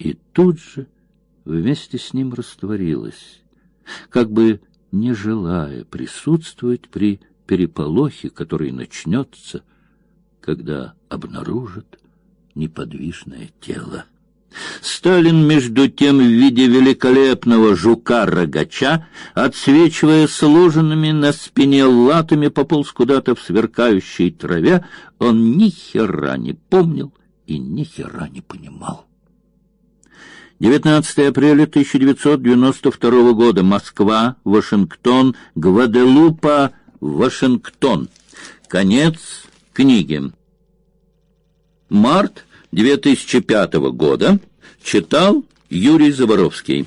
и тут же вместе с ним растворилась, как бы не желая присутствовать при переполохе, который начнется, когда обнаружат неподвижное тело. Сталин, между тем, в виде великолепного жука-рогача, отсвечивая сложенными на спине латами, пополз куда-то в сверкающей траве. Он ни хера не помнил и ни хера не понимал. 19 апреля 1992 года. Москва, Вашингтон, Гваделупа, Вашингтон. Конец книги. Март 2005 года. Читал Юрий Заборовский.